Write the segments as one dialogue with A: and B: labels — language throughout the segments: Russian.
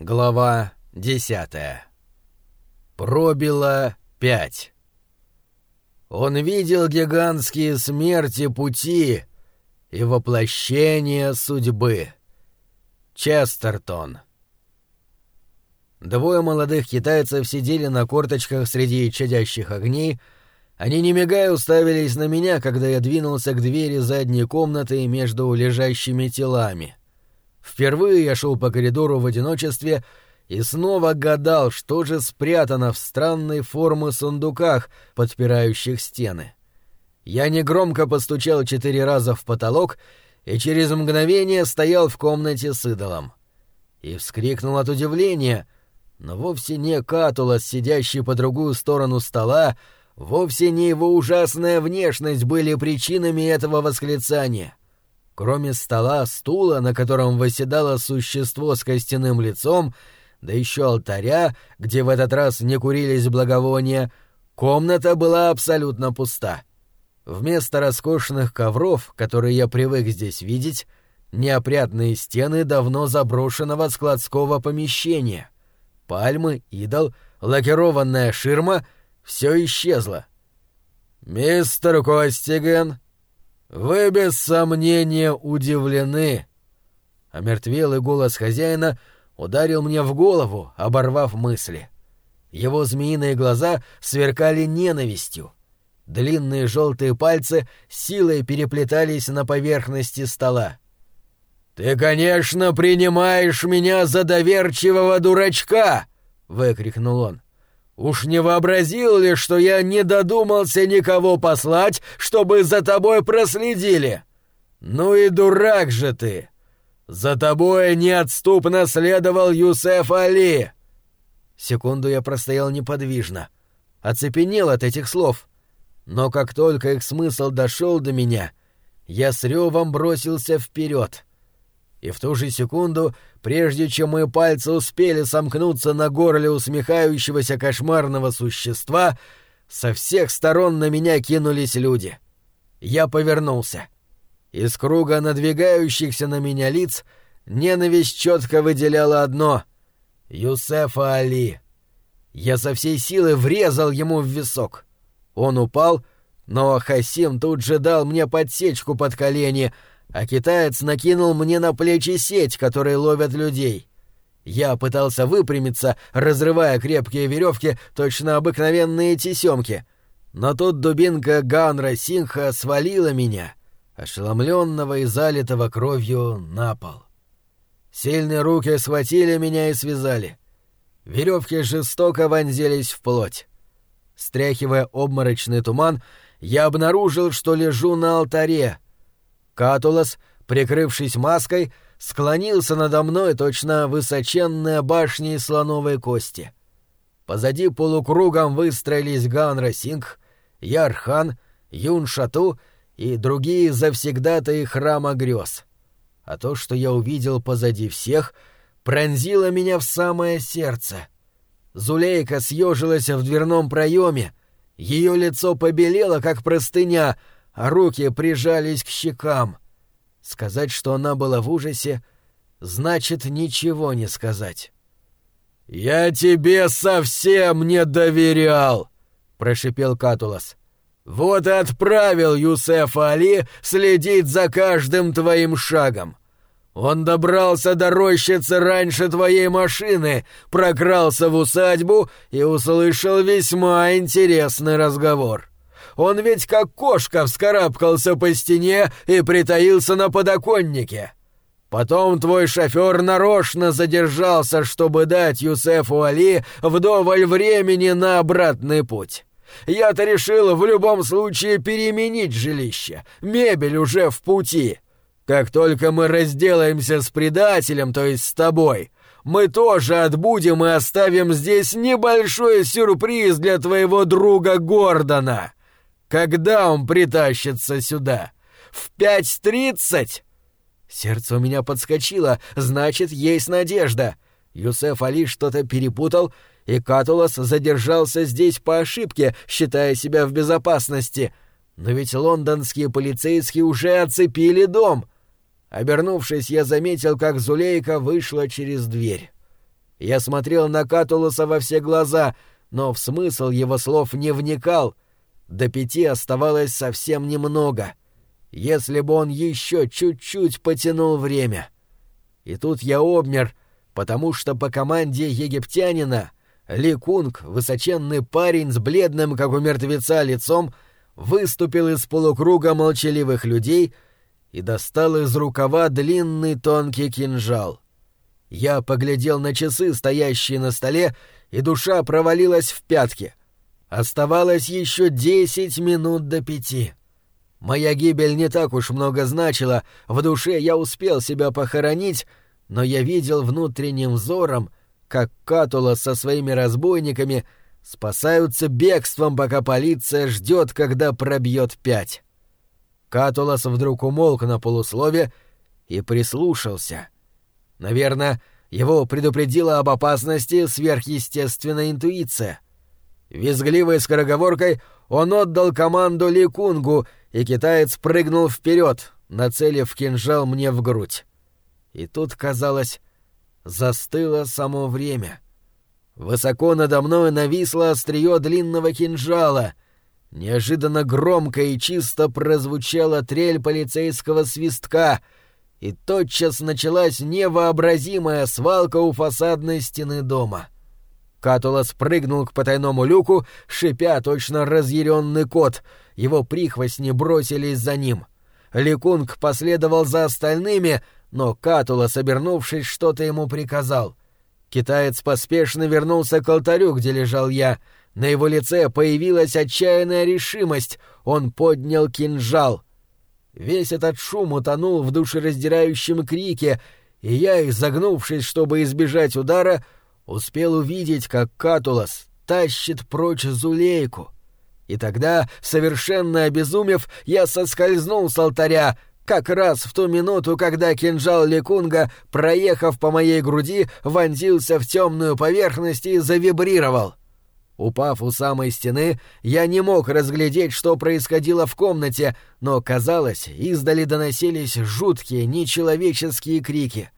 A: Глава десятая. Пробило пять. Он видел гигантские смерти пути и воплощение судьбы. Честертон. Двое молодых китайцев сидели на корточках среди чадящих огней, они не мигая уставились на меня, когда я двинулся к двери задней комнаты между лежащими телами. Впервые я шел по коридору в одиночестве и снова гадал, что же спрятано в странной формы сундуках, подпирающих стены. Я негромко постучал четыре раза в потолок и через мгновение стоял в комнате с идолом. И вскрикнул от удивления, но вовсе не Катулас, сидящий по другую сторону стола, Вовсе не его ужасная внешность были причинами этого восклицания. Кроме стола, стула, на котором восседало существо с костяным лицом, да еще алтаря, где в этот раз не курились благовония, комната была абсолютно пуста. Вместо роскошных ковров, которые я привык здесь видеть, неопрятные стены давно заброшенного складского помещения. Пальмы, идол, лакированная ширма — все исчезло. «Мистер Костиген, вы без сомнения удивлены». Омертвелый голос хозяина ударил мне в голову, оборвав мысли. Его змеиные глаза сверкали ненавистью. Длинные желтые пальцы силой переплетались на поверхности стола. «Ты, конечно, принимаешь меня за доверчивого дурачка!» — выкрикнул он. Уж не вообразил ли, что я не додумался никого послать, чтобы за тобой проследили? Ну и дурак же ты! За тобой неотступно следовал Юсеф Али!» Секунду я простоял неподвижно, оцепенел от этих слов. Но как только их смысл дошел до меня, я с ревом бросился вперед. И в ту же секунду Прежде чем мои пальцы успели сомкнуться на горле усмехающегося кошмарного существа, со всех сторон на меня кинулись люди. Я повернулся. Из круга надвигающихся на меня лиц ненависть четко выделяла одно — Юсефа Али. Я со всей силы врезал ему в висок. Он упал, но Хасим тут же дал мне подсечку под колени — а китаец накинул мне на плечи сеть, которые ловят людей. Я пытался выпрямиться, разрывая крепкие веревки, точно обыкновенные тесемки. Но тут дубинка Ганра Синха свалила меня, ошеломленного и залитого кровью, на пол. Сильные руки схватили меня и связали. Веревки жестоко вонзились в плоть. Стряхивая обморочный туман, я обнаружил, что лежу на алтаре — Катулас, прикрывшись маской, склонился надо мной точно высоченная башня слоновой кости. Позади полукругом выстроились Ганра Сингх, Ярхан, Юн Шату и другие завсегдатаи храма грез. А то, что я увидел позади всех, пронзило меня в самое сердце. Зулейка съежилась в дверном проеме, ее лицо побелело, как простыня — а руки прижались к щекам. Сказать, что она была в ужасе, значит ничего не сказать. «Я тебе совсем не доверял!» — прошипел Катулас. «Вот и отправил Юсефа Али следить за каждым твоим шагом. Он добрался до рощицы раньше твоей машины, прокрался в усадьбу и услышал весьма интересный разговор. Он ведь как кошка вскарабкался по стене и притаился на подоконнике. Потом твой шофер нарочно задержался, чтобы дать Юсефу Али вдоволь времени на обратный путь. Я-то решил в любом случае переменить жилище. Мебель уже в пути. Как только мы разделаемся с предателем, то есть с тобой, мы тоже отбудем и оставим здесь небольшой сюрприз для твоего друга Гордона. Когда он притащится сюда? В пять тридцать? Сердце у меня подскочило, значит, есть надежда. Юсеф Али что-то перепутал, и Катулас задержался здесь по ошибке, считая себя в безопасности. Но ведь лондонские полицейские уже оцепили дом. Обернувшись, я заметил, как Зулейка вышла через дверь. Я смотрел на Катулуса во все глаза, но в смысл его слов не вникал. До пяти оставалось совсем немного. Если бы он еще чуть-чуть потянул время. И тут я обмер, потому что по команде египтянина Ли Кунг, высоченный парень с бледным, как у мертвеца, лицом, выступил из полукруга молчаливых людей и достал из рукава длинный тонкий кинжал. Я поглядел на часы, стоящие на столе, и душа провалилась в пятки. Оставалось еще десять минут до пяти. Моя гибель не так уж много значила, в душе я успел себя похоронить, но я видел внутренним взором, как Катула со своими разбойниками спасаются бегством, пока полиция ждет, когда пробьет пять. Катулас вдруг умолк на полуслове и прислушался. Наверное, его предупредила об опасности сверхъестественная интуиция. Визгливой скороговоркой он отдал команду Ликунгу, и китаец прыгнул вперед, нацелив кинжал мне в грудь. И тут, казалось, застыло само время. Высоко надо мной нависло острие длинного кинжала. Неожиданно громко и чисто прозвучала трель полицейского свистка, и тотчас началась невообразимая свалка у фасадной стены дома. Катула спрыгнул к потайному люку, шипя точно разъяренный кот. Его прихвостни бросились за ним. Ликунг последовал за остальными, но Катула, собернувшись, что-то ему приказал. Китаец поспешно вернулся к алтарю, где лежал я. На его лице появилась отчаянная решимость. Он поднял кинжал. Весь этот шум утонул в душераздирающем крике, и я, изогнувшись, чтобы избежать удара, успел увидеть, как Катулас тащит прочь Зулейку. И тогда, совершенно обезумев, я соскользнул с алтаря, как раз в ту минуту, когда кинжал Лекунга, проехав по моей груди, вонзился в темную поверхность и завибрировал. Упав у самой стены, я не мог разглядеть, что происходило в комнате, но, казалось, издали доносились жуткие, нечеловеческие крики.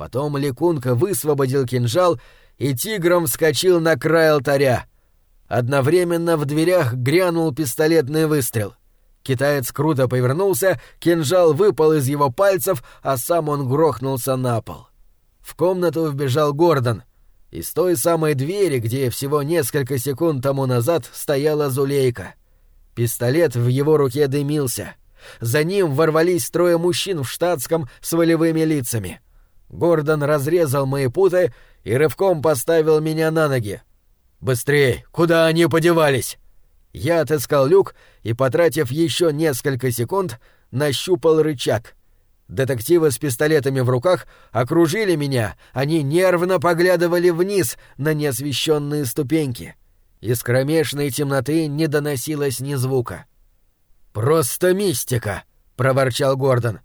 A: Потом Лекунка высвободил кинжал, и тигром вскочил на край алтаря. Одновременно в дверях грянул пистолетный выстрел. Китаец круто повернулся, кинжал выпал из его пальцев, а сам он грохнулся на пол. В комнату вбежал Гордон. Из той самой двери, где всего несколько секунд тому назад стояла Зулейка. Пистолет в его руке дымился. За ним ворвались трое мужчин в штатском с волевыми лицами. Гордон разрезал мои путы и рывком поставил меня на ноги. «Быстрей! Куда они подевались?» Я отыскал люк и, потратив еще несколько секунд, нащупал рычаг. Детективы с пистолетами в руках окружили меня, они нервно поглядывали вниз на неосвещенные ступеньки. Из кромешной темноты не доносилось ни звука. «Просто мистика!» — проворчал Гордон.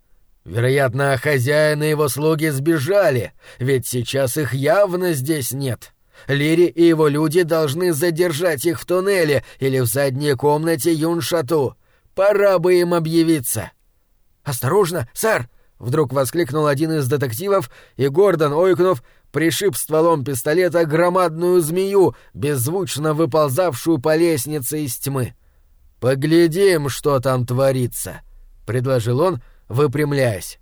A: «Вероятно, хозяин и его слуги сбежали, ведь сейчас их явно здесь нет». Лири и его люди должны задержать их в туннеле или в задней комнате Юншату. Пора бы им объявиться. «Осторожно, сэр!» — вдруг воскликнул один из детективов, и Гордон, ойкнув, пришиб стволом пистолета громадную змею, беззвучно выползавшую по лестнице из тьмы. «Поглядим, что там творится», — предложил он, выпрямляясь.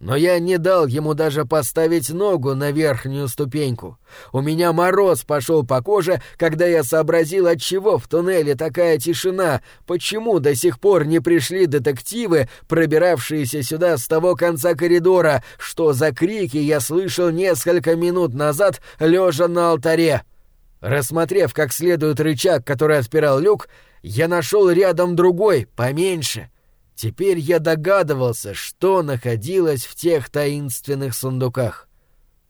A: Но я не дал ему даже поставить ногу на верхнюю ступеньку. У меня мороз пошел по коже, когда я сообразил, от чего в туннеле такая тишина, почему до сих пор не пришли детективы, пробиравшиеся сюда с того конца коридора, что за крики я слышал несколько минут назад, лежа на алтаре. Рассмотрев как следует рычаг, который отпирал люк, я нашел рядом другой, поменьше — Теперь я догадывался, что находилось в тех таинственных сундуках.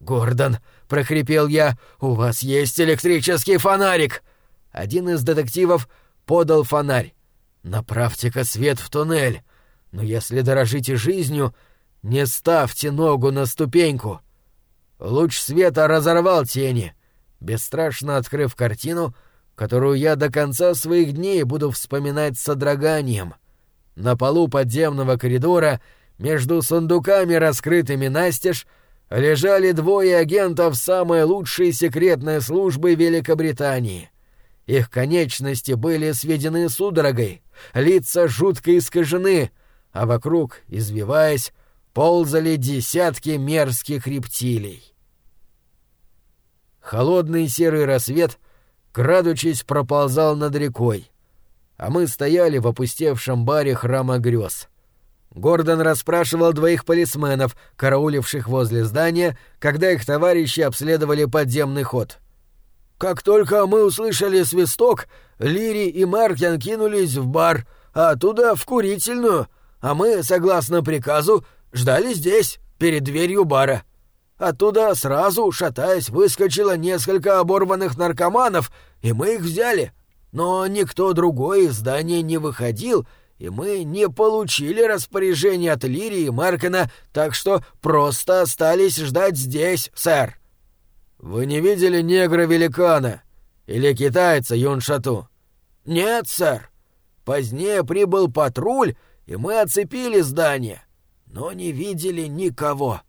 A: «Гордон!» — прохрипел я. «У вас есть электрический фонарик!» Один из детективов подал фонарь. «Направьте-ка свет в туннель. Но если дорожите жизнью, не ставьте ногу на ступеньку». Луч света разорвал тени, бесстрашно открыв картину, которую я до конца своих дней буду вспоминать с содроганием — на полу подземного коридора, между сундуками, раскрытыми настежь, лежали двое агентов самой лучшей секретной службы Великобритании. Их конечности были сведены судорогой, лица жутко искажены, а вокруг, извиваясь, ползали десятки мерзких рептилий. Холодный серый рассвет, крадучись, проползал над рекой, а мы стояли в опустевшем баре храма грез. Гордон расспрашивал двоих полисменов, карауливших возле здания, когда их товарищи обследовали подземный ход. «Как только мы услышали свисток, Лири и Маркин кинулись в бар, а оттуда в курительную, а мы, согласно приказу, ждали здесь, перед дверью бара. Оттуда сразу, шатаясь, выскочило несколько оборванных наркоманов, и мы их взяли. Но никто другой из здания не выходил, и мы не получили распоряжение от Лирии и Маркена, так что просто остались ждать здесь, сэр. Вы не видели негра-великана или китайца Юншату? Нет, сэр. Позднее прибыл патруль, и мы оцепили здание, но не видели никого.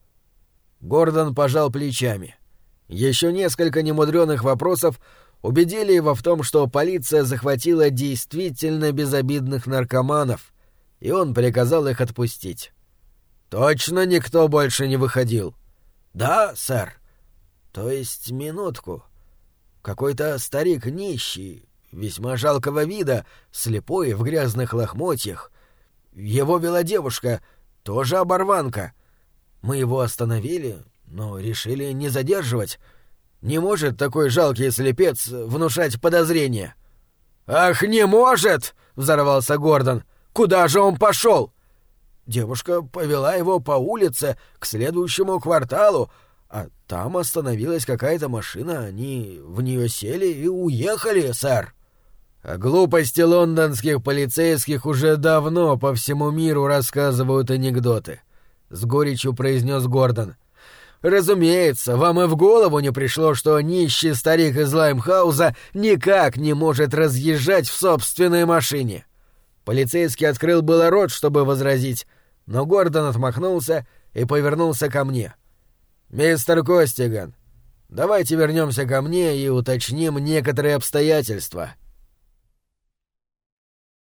A: Гордон пожал плечами. Еще несколько немудреных вопросов убедили его в том, что полиция захватила действительно безобидных наркоманов, и он приказал их отпустить. «Точно никто больше не выходил?» «Да, сэр. То есть минутку. Какой-то старик нищий, весьма жалкого вида, слепой в грязных лохмотьях. Его вела девушка, тоже оборванка. Мы его остановили, но решили не задерживать». Не может такой жалкий слепец внушать подозрения. «Ах, не может!» — взорвался Гордон. «Куда же он пошел?» Девушка повела его по улице к следующему кварталу, а там остановилась какая-то машина, они в нее сели и уехали, сэр. О глупости лондонских полицейских уже давно по всему миру рассказывают анекдоты. С горечью произнес Гордон. Разумеется, вам и в голову не пришло, что нищий старик из Лаймхауза никак не может разъезжать в собственной машине. Полицейский открыл было рот, чтобы возразить, но Гордон отмахнулся и повернулся ко мне. «Мистер Костиган, давайте вернемся ко мне и уточним некоторые обстоятельства.